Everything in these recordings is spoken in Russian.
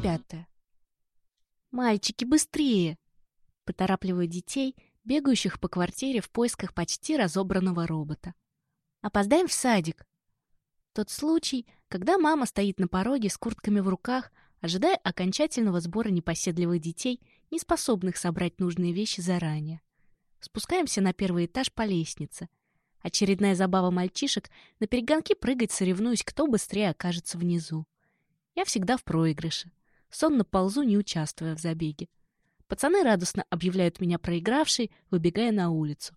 ребята!» «Мальчики, быстрее!» Поторапливаю детей, бегающих по квартире в поисках почти разобранного робота. «Опоздаем в садик!» Тот случай, когда мама стоит на пороге с куртками в руках, ожидая окончательного сбора непоседливых детей, не способных собрать нужные вещи заранее. Спускаемся на первый этаж по лестнице. Очередная забава мальчишек — на перегонки прыгать, соревнуясь, кто быстрее окажется внизу. Я всегда в проигрыше сонно ползу, не участвуя в забеге. Пацаны радостно объявляют меня проигравшей, выбегая на улицу,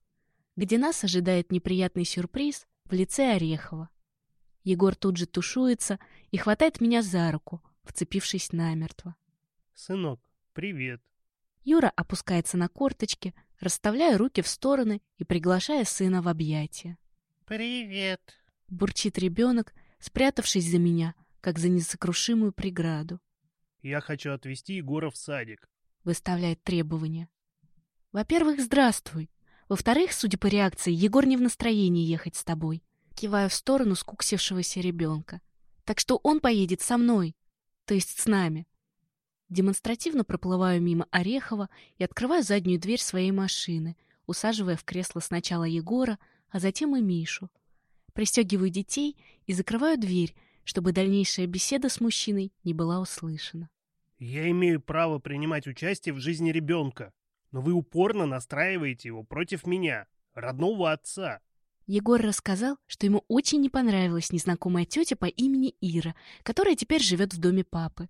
где нас ожидает неприятный сюрприз в лице Орехова. Егор тут же тушуется и хватает меня за руку, вцепившись намертво. «Сынок, привет!» Юра опускается на корточки, расставляя руки в стороны и приглашая сына в объятия. «Привет!» — бурчит ребенок, спрятавшись за меня, как за несокрушимую преграду. Я хочу отвезти Егора в садик. Выставляет требования. Во-первых, здравствуй. Во-вторых, судя по реакции, Егор не в настроении ехать с тобой. Киваю в сторону скуксившегося ребенка. Так что он поедет со мной. То есть с нами. Демонстративно проплываю мимо Орехова и открываю заднюю дверь своей машины, усаживая в кресло сначала Егора, а затем и Мишу. Пристегиваю детей и закрываю дверь, чтобы дальнейшая беседа с мужчиной не была услышана. Я имею право принимать участие в жизни ребенка, но вы упорно настраиваете его против меня, родного отца. Егор рассказал, что ему очень не понравилась незнакомая тетя по имени Ира, которая теперь живет в доме папы.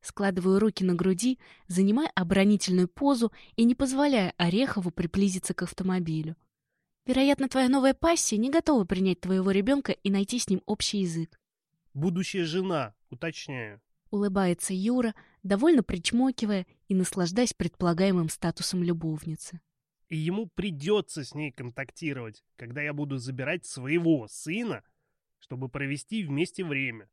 Складываю руки на груди, занимая оборонительную позу и не позволяя Орехову приблизиться к автомобилю. Вероятно, твоя новая пассия не готова принять твоего ребенка и найти с ним общий язык будущая жена, уточняю. Улыбается Юра, довольно причмокивая и наслаждаясь предполагаемым статусом любовницы. И ему придется с ней контактировать, когда я буду забирать своего сына, чтобы провести вместе время.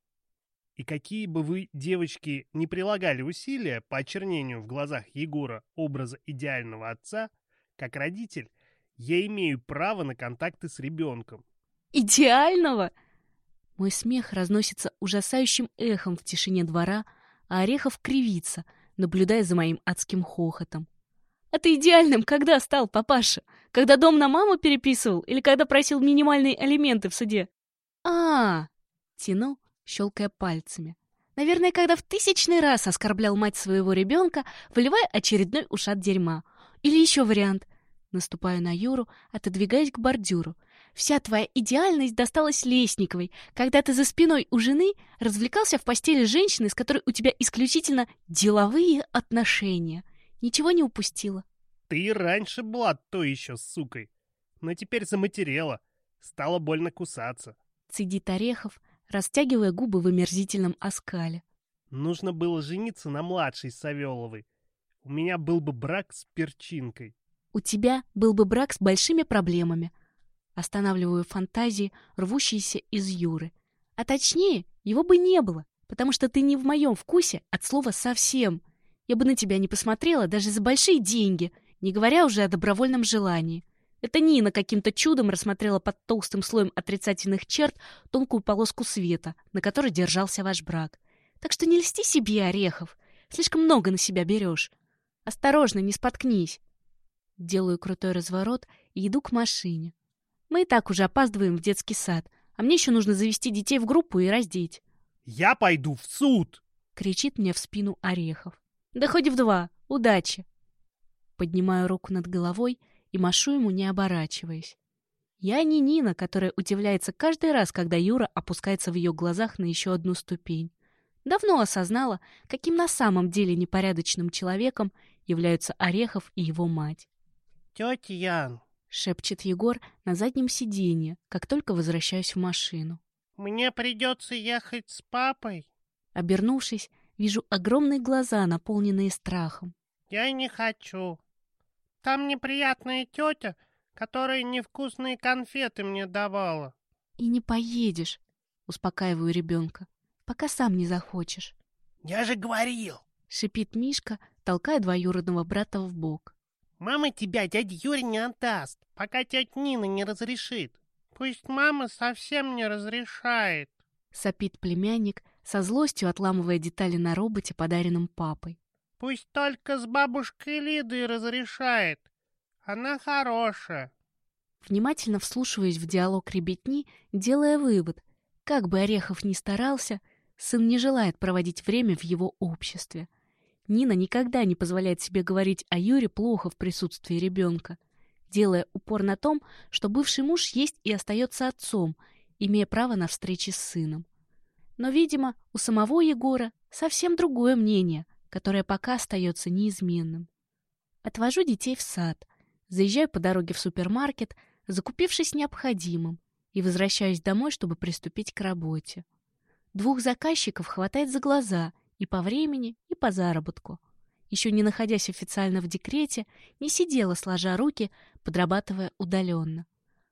И какие бы вы, девочки, не прилагали усилия по очернению в глазах Егора образа идеального отца, как родитель, я имею право на контакты с ребенком. Идеального? Мой смех разносится ужасающим эхом в тишине двора, а Орехов кривится, наблюдая за моим адским хохотом. «А ты идеальным когда стал, папаша? Когда дом на маму переписывал или когда просил минимальные алименты в суде?» а -а -а тянул, щелкая пальцами. Наверное, когда в тысячный раз оскорблял мать своего ребенка, выливая очередной ушат дерьма. Или еще вариант. Наступаю на Юру, отодвигаясь к бордюру — Вся твоя идеальность досталась Лесниковой, когда ты за спиной у жены развлекался в постели женщины, с которой у тебя исключительно деловые отношения. Ничего не упустила. Ты раньше была то еще сукой, но теперь заматерела. Стало больно кусаться. Цедит Орехов, растягивая губы в омерзительном оскале. Нужно было жениться на младшей Савеловой. У меня был бы брак с перчинкой. У тебя был бы брак с большими проблемами — останавливаю фантазии, рвущиеся из Юры. А точнее, его бы не было, потому что ты не в моем вкусе от слова «совсем». Я бы на тебя не посмотрела даже за большие деньги, не говоря уже о добровольном желании. Это Нина каким-то чудом рассмотрела под толстым слоем отрицательных черт тонкую полоску света, на которой держался ваш брак. Так что не льсти себе, Орехов. Слишком много на себя берешь. Осторожно, не споткнись. Делаю крутой разворот и иду к машине. Мы и так уже опаздываем в детский сад, а мне еще нужно завести детей в группу и раздеть. «Я пойду в суд!» — кричит мне в спину Орехов. «Да хоть в два! Удачи!» Поднимаю руку над головой и машу ему, не оборачиваясь. Я не Нина, которая удивляется каждый раз, когда Юра опускается в ее глазах на еще одну ступень. Давно осознала, каким на самом деле непорядочным человеком являются Орехов и его мать. «Тетя Ян, — шепчет Егор на заднем сиденье, как только возвращаюсь в машину. «Мне придется ехать с папой». Обернувшись, вижу огромные глаза, наполненные страхом. «Я не хочу. Там неприятная тетя, которая невкусные конфеты мне давала». «И не поедешь», — успокаиваю ребенка, — «пока сам не захочешь». «Я же говорил», — шипит Мишка, толкая двоюродного брата в бок. Мама тебя, дядя Юрий, не отдаст, пока тетя Нина не разрешит. Пусть мама совсем не разрешает. Сопит племянник, со злостью отламывая детали на роботе, подаренном папой. Пусть только с бабушкой Лидой разрешает. Она хорошая. Внимательно вслушиваясь в диалог ребятни, делая вывод, как бы Орехов ни старался, сын не желает проводить время в его обществе — Нина никогда не позволяет себе говорить о Юре плохо в присутствии ребенка, делая упор на том, что бывший муж есть и остается отцом, имея право на встречи с сыном. Но, видимо, у самого Егора совсем другое мнение, которое пока остается неизменным. Отвожу детей в сад, заезжаю по дороге в супермаркет, закупившись необходимым, и возвращаюсь домой, чтобы приступить к работе. Двух заказчиков хватает за глаза — и по времени, и по заработку. Еще не находясь официально в декрете, не сидела сложа руки, подрабатывая удаленно.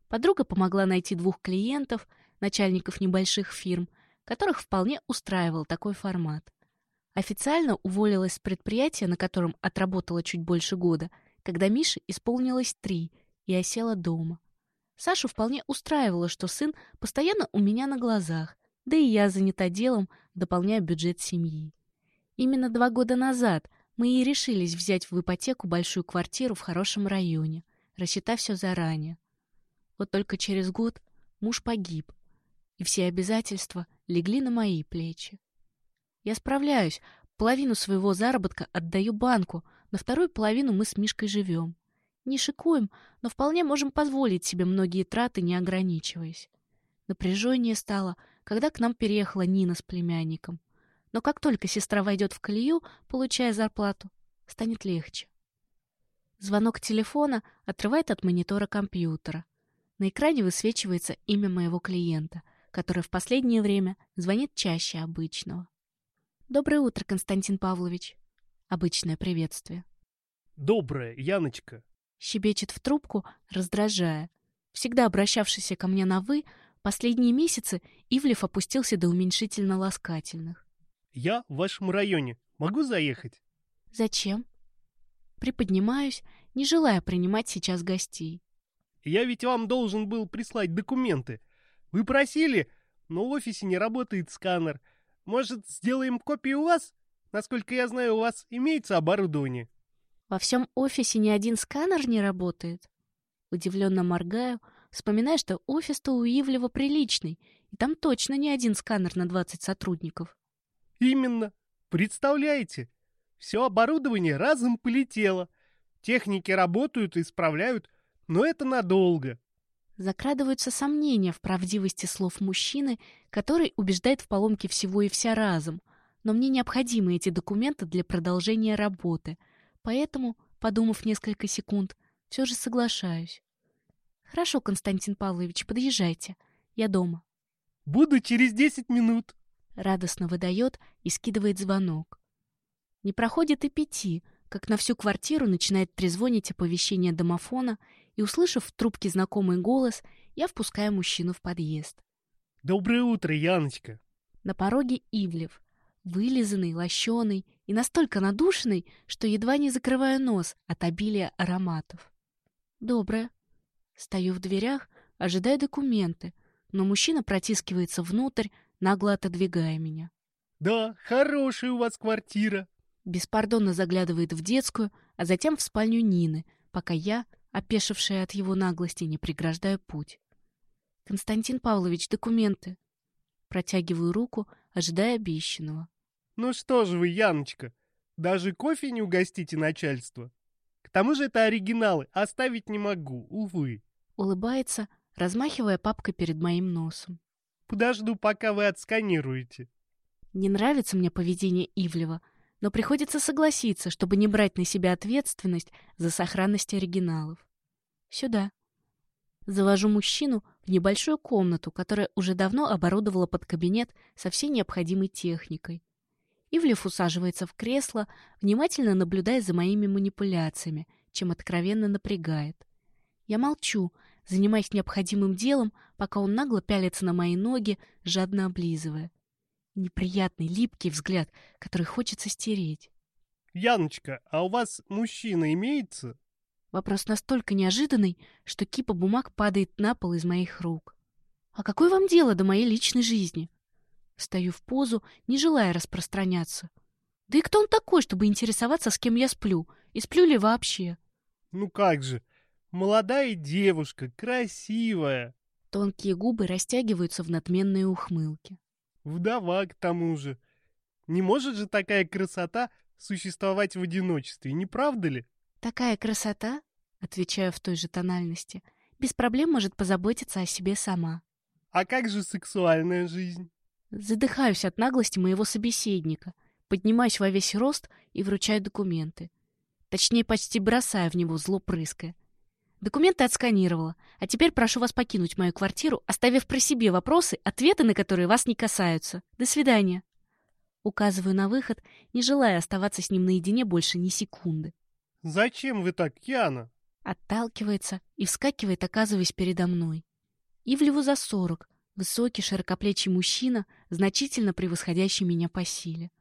Подруга помогла найти двух клиентов, начальников небольших фирм, которых вполне устраивал такой формат. Официально уволилась с предприятия, на котором отработала чуть больше года, когда Мише исполнилось три и осела дома. Сашу вполне устраивало, что сын постоянно у меня на глазах, да и я занята делом, дополняя бюджет семьи. Именно два года назад мы и решились взять в ипотеку большую квартиру в хорошем районе, рассчитав все заранее. Вот только через год муж погиб, и все обязательства легли на мои плечи. Я справляюсь, половину своего заработка отдаю банку, на вторую половину мы с Мишкой живем. Не шикуем, но вполне можем позволить себе многие траты, не ограничиваясь. Напряженнее стало, когда к нам переехала Нина с племянником. Но как только сестра войдет в колею, получая зарплату, станет легче. Звонок телефона отрывает от монитора компьютера. На экране высвечивается имя моего клиента, который в последнее время звонит чаще обычного. «Доброе утро, Константин Павлович». Обычное приветствие. «Доброе, Яночка». Щебечет в трубку, раздражая. Всегда обращавшийся ко мне на «вы», последние месяцы Ивлев опустился до уменьшительно ласкательных. Я в вашем районе. Могу заехать?» «Зачем?» Приподнимаюсь, не желая принимать сейчас гостей. «Я ведь вам должен был прислать документы. Вы просили, но в офисе не работает сканер. Может, сделаем копию у вас? Насколько я знаю, у вас имеется оборудование». «Во всем офисе ни один сканер не работает?» Удивленно моргаю, вспоминая, что офис-то у Ивлева приличный, и там точно не один сканер на 20 сотрудников. Именно. Представляете? Все оборудование разом полетело. Техники работают и исправляют, но это надолго. Закрадываются сомнения в правдивости слов мужчины, который убеждает в поломке всего и вся разом. Но мне необходимы эти документы для продолжения работы. Поэтому, подумав несколько секунд, все же соглашаюсь. Хорошо, Константин Павлович, подъезжайте. Я дома. Буду через десять минут радостно выдает и скидывает звонок. Не проходит и пяти, как на всю квартиру начинает трезвонить оповещение домофона, и, услышав в трубке знакомый голос, я впускаю мужчину в подъезд. «Доброе утро, Яночка!» На пороге Ивлев, вылизанный, лощеный и настолько надушенный, что едва не закрываю нос от обилия ароматов. «Доброе!» Стою в дверях, ожидая документы, но мужчина протискивается внутрь, нагло отодвигая меня. «Да, хорошая у вас квартира!» Беспардонно заглядывает в детскую, а затем в спальню Нины, пока я, опешившая от его наглости, не преграждаю путь. «Константин Павлович, документы!» Протягиваю руку, ожидая обещанного. «Ну что же вы, Яночка, даже кофе не угостите начальство? К тому же это оригиналы, оставить не могу, увы!» Улыбается, размахивая папкой перед моим носом. Подожду, пока вы отсканируете. Не нравится мне поведение Ивлева, но приходится согласиться, чтобы не брать на себя ответственность за сохранность оригиналов. Сюда. Завожу мужчину в небольшую комнату, которая уже давно оборудовала под кабинет со всей необходимой техникой. Ивлев усаживается в кресло, внимательно наблюдая за моими манипуляциями, чем откровенно напрягает. Я молчу, занимаясь необходимым делом, пока он нагло пялится на мои ноги, жадно облизывая. Неприятный, липкий взгляд, который хочется стереть. «Яночка, а у вас мужчина имеется?» Вопрос настолько неожиданный, что кипа бумаг падает на пол из моих рук. «А какое вам дело до моей личной жизни?» Стою в позу, не желая распространяться. «Да и кто он такой, чтобы интересоваться, с кем я сплю? И сплю ли вообще?» «Ну как же, Молодая девушка, красивая. Тонкие губы растягиваются в надменные ухмылки. Вдова, к тому же. Не может же такая красота существовать в одиночестве, не правда ли? Такая красота, отвечаю в той же тональности, без проблем может позаботиться о себе сама. А как же сексуальная жизнь? Задыхаюсь от наглости моего собеседника, поднимаюсь во весь рост и вручаю документы. Точнее, почти бросая в него зло прыская. Документы отсканировала. А теперь прошу вас покинуть мою квартиру, оставив при себе вопросы, ответы на которые вас не касаются. До свидания. Указываю на выход, не желая оставаться с ним наедине больше ни секунды. «Зачем вы так, Яна?» Отталкивается и вскакивает, оказываясь передо мной. Ивлеву за сорок, высокий широкоплечий мужчина, значительно превосходящий меня по силе.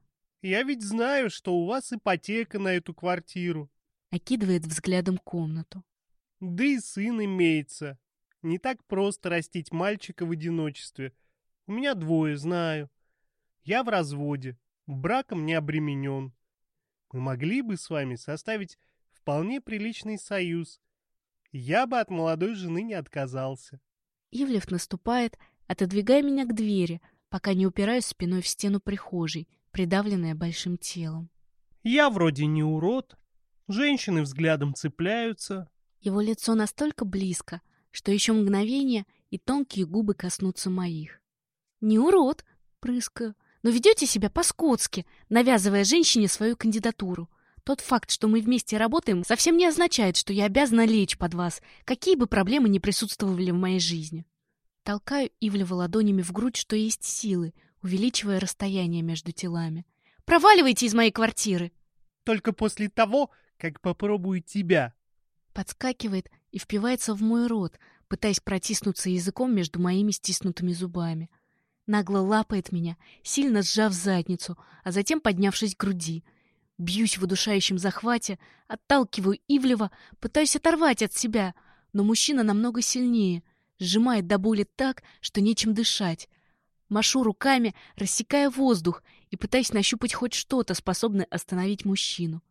«Я ведь знаю, что у вас ипотека на эту квартиру». Окидывает взглядом комнату. Да и сын имеется. Не так просто растить мальчика в одиночестве. У меня двое, знаю. Я в разводе, браком не обременен. Мы могли бы с вами составить вполне приличный союз. Я бы от молодой жены не отказался. Ивлев наступает, отодвигая меня к двери, пока не упираюсь спиной в стену прихожей, придавленная большим телом. Я вроде не урод. Женщины взглядом цепляются, его лицо настолько близко, что еще мгновение, и тонкие губы коснутся моих. «Не урод!» — прыскаю. «Но ведете себя по-скотски, навязывая женщине свою кандидатуру. Тот факт, что мы вместе работаем, совсем не означает, что я обязана лечь под вас, какие бы проблемы ни присутствовали в моей жизни». Толкаю Ивлева ладонями в грудь, что есть силы, увеличивая расстояние между телами. «Проваливайте из моей квартиры!» «Только после того, как попробую тебя!» подскакивает и впивается в мой рот, пытаясь протиснуться языком между моими стиснутыми зубами. Нагло лапает меня, сильно сжав задницу, а затем поднявшись к груди. Бьюсь в удушающем захвате, отталкиваю Ивлева, пытаюсь оторвать от себя, но мужчина намного сильнее, сжимает до боли так, что нечем дышать. Машу руками, рассекая воздух и пытаюсь нащупать хоть что-то, способное остановить мужчину.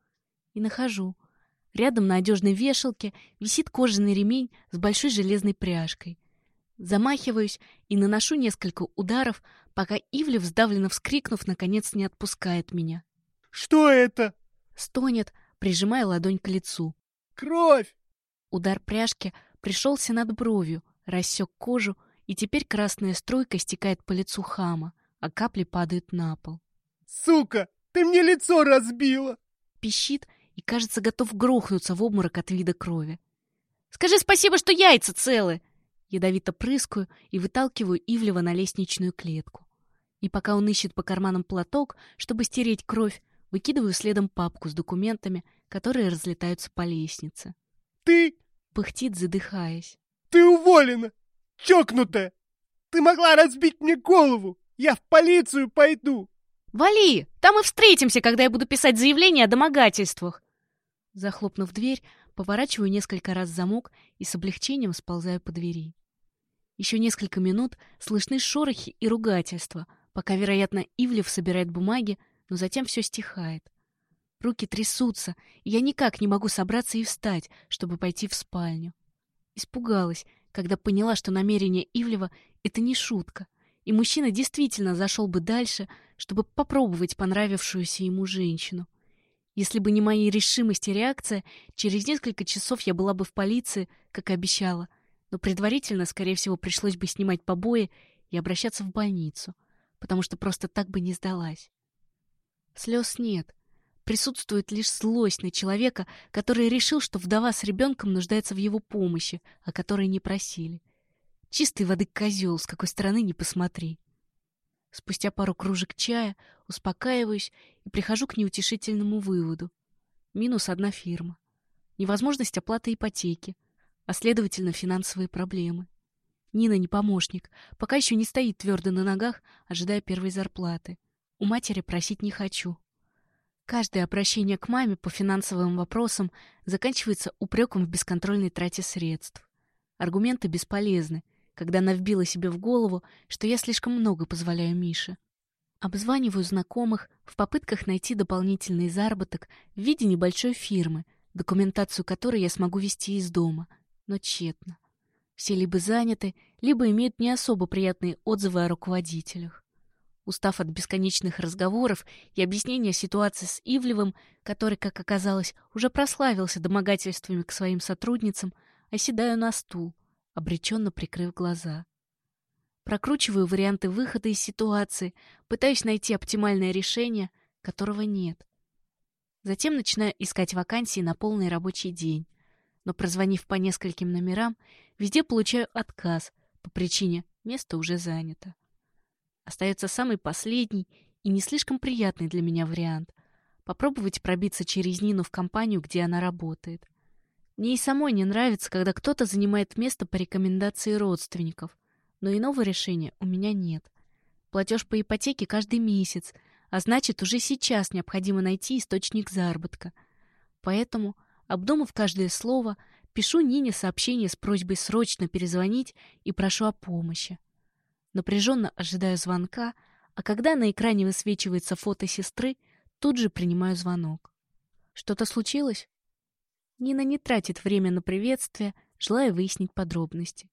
И нахожу — Рядом на одежной вешалке висит кожаный ремень с большой железной пряжкой. Замахиваюсь и наношу несколько ударов, пока Ивлев, сдавленно вскрикнув, наконец не отпускает меня. «Что это?» — стонет, прижимая ладонь к лицу. «Кровь!» Удар пряжки пришелся над бровью, рассек кожу, и теперь красная струйка стекает по лицу хама, а капли падают на пол. «Сука! Ты мне лицо разбила!» Пищит и, кажется, готов грохнуться в обморок от вида крови. «Скажи спасибо, что яйца целы!» Ядовито прыскаю и выталкиваю Ивлева на лестничную клетку. И пока он ищет по карманам платок, чтобы стереть кровь, выкидываю следом папку с документами, которые разлетаются по лестнице. «Ты...» — пыхтит, задыхаясь. «Ты уволена! Чокнутая! Ты могла разбить мне голову! Я в полицию пойду!» «Вали! Там и встретимся, когда я буду писать заявление о домогательствах!» Захлопнув дверь, поворачиваю несколько раз замок и с облегчением сползаю по двери. Еще несколько минут слышны шорохи и ругательства, пока, вероятно, Ивлев собирает бумаги, но затем все стихает. Руки трясутся, и я никак не могу собраться и встать, чтобы пойти в спальню. Испугалась, когда поняла, что намерение Ивлева — это не шутка, и мужчина действительно зашел бы дальше, чтобы попробовать понравившуюся ему женщину. Если бы не мои решимость и реакция, через несколько часов я была бы в полиции, как обещала. Но предварительно, скорее всего, пришлось бы снимать побои и обращаться в больницу, потому что просто так бы не сдалась. Слез нет. Присутствует лишь злость на человека, который решил, что вдова с ребенком нуждается в его помощи, о которой не просили. Чистой воды козел, с какой стороны не посмотри. Спустя пару кружек чая успокаиваюсь и прихожу к неутешительному выводу. Минус одна фирма. Невозможность оплаты ипотеки, а следовательно финансовые проблемы. Нина не помощник, пока еще не стоит твердо на ногах, ожидая первой зарплаты. У матери просить не хочу. Каждое обращение к маме по финансовым вопросам заканчивается упреком в бесконтрольной трате средств. Аргументы бесполезны, когда она вбила себе в голову, что я слишком много позволяю Мише обзваниваю знакомых в попытках найти дополнительный заработок в виде небольшой фирмы, документацию которой я смогу вести из дома, но тщетно. Все либо заняты, либо имеют не особо приятные отзывы о руководителях. Устав от бесконечных разговоров и объяснения ситуации с Ивлевым, который, как оказалось, уже прославился домогательствами к своим сотрудницам, оседаю на стул, обреченно прикрыв глаза прокручиваю варианты выхода из ситуации, пытаюсь найти оптимальное решение, которого нет. Затем начинаю искать вакансии на полный рабочий день. Но прозвонив по нескольким номерам, везде получаю отказ по причине «место уже занято». Остается самый последний и не слишком приятный для меня вариант – попробовать пробиться через Нину в компанию, где она работает. Мне и самой не нравится, когда кто-то занимает место по рекомендации родственников – но иного решения у меня нет. Платеж по ипотеке каждый месяц, а значит, уже сейчас необходимо найти источник заработка. Поэтому, обдумав каждое слово, пишу Нине сообщение с просьбой срочно перезвонить и прошу о помощи. Напряженно ожидаю звонка, а когда на экране высвечивается фото сестры, тут же принимаю звонок. Что-то случилось? Нина не тратит время на приветствие, желая выяснить подробности.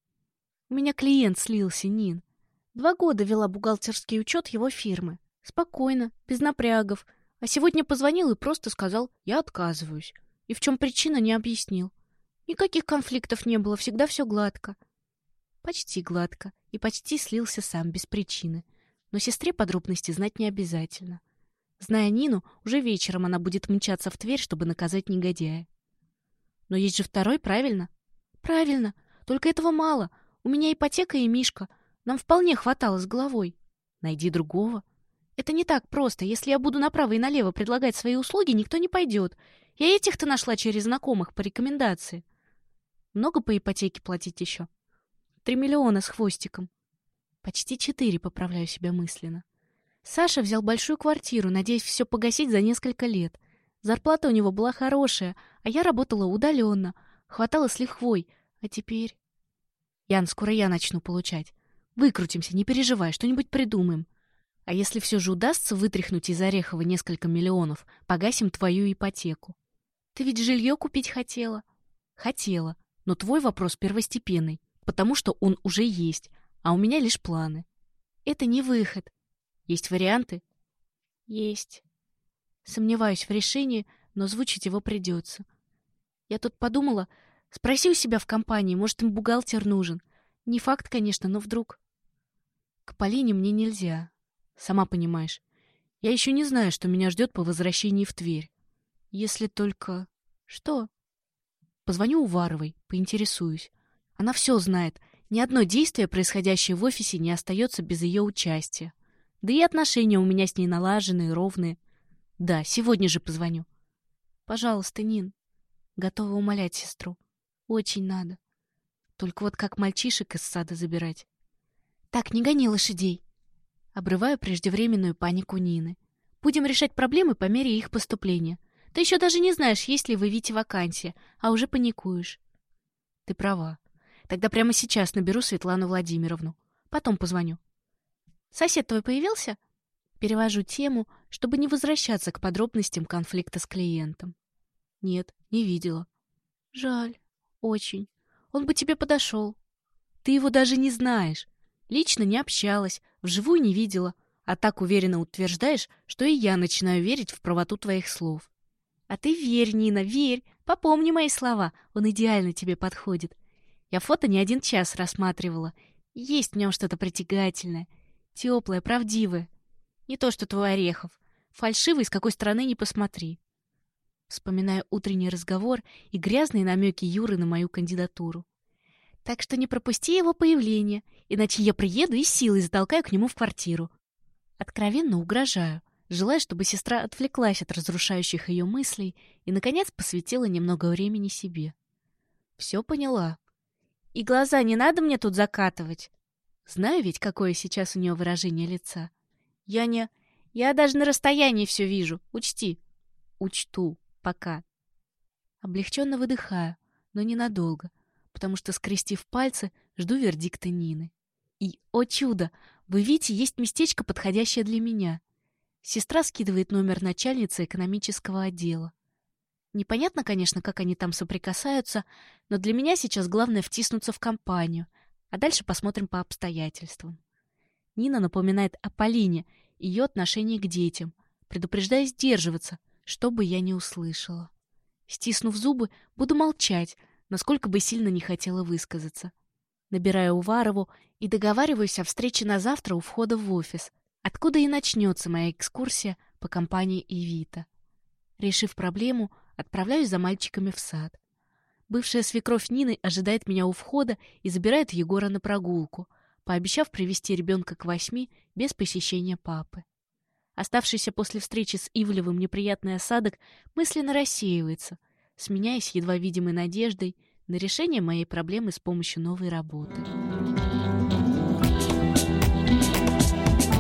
У меня клиент слился, Нин. Два года вела бухгалтерский учет его фирмы. Спокойно, без напрягов. А сегодня позвонил и просто сказал «я отказываюсь». И в чем причина, не объяснил. Никаких конфликтов не было, всегда все гладко. Почти гладко. И почти слился сам, без причины. Но сестре подробности знать не обязательно. Зная Нину, уже вечером она будет мчаться в Тверь, чтобы наказать негодяя. Но есть же второй, правильно? Правильно. Только этого мало — у меня ипотека и Мишка. Нам вполне хватало с головой. Найди другого. Это не так просто. Если я буду направо и налево предлагать свои услуги, никто не пойдет. Я этих-то нашла через знакомых по рекомендации. Много по ипотеке платить еще? Три миллиона с хвостиком. Почти четыре, поправляю себя мысленно. Саша взял большую квартиру, надеясь все погасить за несколько лет. Зарплата у него была хорошая, а я работала удаленно, хватало с лихвой. А теперь... Ян, скоро я начну получать. Выкрутимся, не переживай, что-нибудь придумаем. А если все же удастся вытряхнуть из Орехова несколько миллионов, погасим твою ипотеку. Ты ведь жилье купить хотела? Хотела, но твой вопрос первостепенный, потому что он уже есть, а у меня лишь планы. Это не выход. Есть варианты? Есть. Сомневаюсь в решении, но звучить его придется. Я тут подумала, Спроси у себя в компании, может, им бухгалтер нужен. Не факт, конечно, но вдруг. К Полине мне нельзя. Сама понимаешь. Я еще не знаю, что меня ждет по возвращении в Тверь. Если только... Что? Позвоню Уваровой, поинтересуюсь. Она все знает. Ни одно действие, происходящее в офисе, не остается без ее участия. Да и отношения у меня с ней налаженные, ровные. Да, сегодня же позвоню. Пожалуйста, Нин. Готова умолять сестру. Очень надо. Только вот как мальчишек из сада забирать. Так, не гони лошадей. Обрываю преждевременную панику Нины. Будем решать проблемы по мере их поступления. Ты еще даже не знаешь, есть ли вы Вите вакансия, а уже паникуешь. Ты права. Тогда прямо сейчас наберу Светлану Владимировну. Потом позвоню. Сосед твой появился? Перевожу тему, чтобы не возвращаться к подробностям конфликта с клиентом. Нет, не видела. Жаль. Очень. Он бы тебе подошел. Ты его даже не знаешь. Лично не общалась, вживую не видела. А так уверенно утверждаешь, что и я начинаю верить в правоту твоих слов. А ты верь, Нина, верь. Попомни мои слова. Он идеально тебе подходит. Я фото не один час рассматривала. Есть в нем что-то притягательное. Теплое, правдивое. Не то, что твой Орехов. Фальшивый, с какой стороны не посмотри вспоминая утренний разговор и грязные намеки Юры на мою кандидатуру. «Так что не пропусти его появление, иначе я приеду и силой затолкаю к нему в квартиру». Откровенно угрожаю, желая, чтобы сестра отвлеклась от разрушающих ее мыслей и, наконец, посвятила немного времени себе. Все поняла. «И глаза не надо мне тут закатывать!» Знаю ведь, какое сейчас у нее выражение лица. «Я не... Я даже на расстоянии все вижу, учти!» «Учту!» Пока. Облегченно выдыхаю, но ненадолго, потому что, скрестив пальцы, жду вердикта Нины. И, о чудо, вы видите, есть местечко, подходящее для меня. Сестра скидывает номер начальницы экономического отдела. Непонятно, конечно, как они там соприкасаются, но для меня сейчас главное втиснуться в компанию, а дальше посмотрим по обстоятельствам. Нина напоминает о Полине и ее отношении к детям, предупреждая сдерживаться — чтобы я не услышала. Стиснув зубы, буду молчать, насколько бы сильно не хотела высказаться. Набираю Уварову и договариваюсь о встрече на завтра у входа в офис, откуда и начнется моя экскурсия по компании Ивита. Решив проблему, отправляюсь за мальчиками в сад. Бывшая свекровь Нины ожидает меня у входа и забирает Егора на прогулку, пообещав привести ребенка к восьми без посещения папы. Оставшийся после встречи с Ивлевым неприятный осадок мысленно рассеивается, сменяясь едва видимой надеждой на решение моей проблемы с помощью новой работы.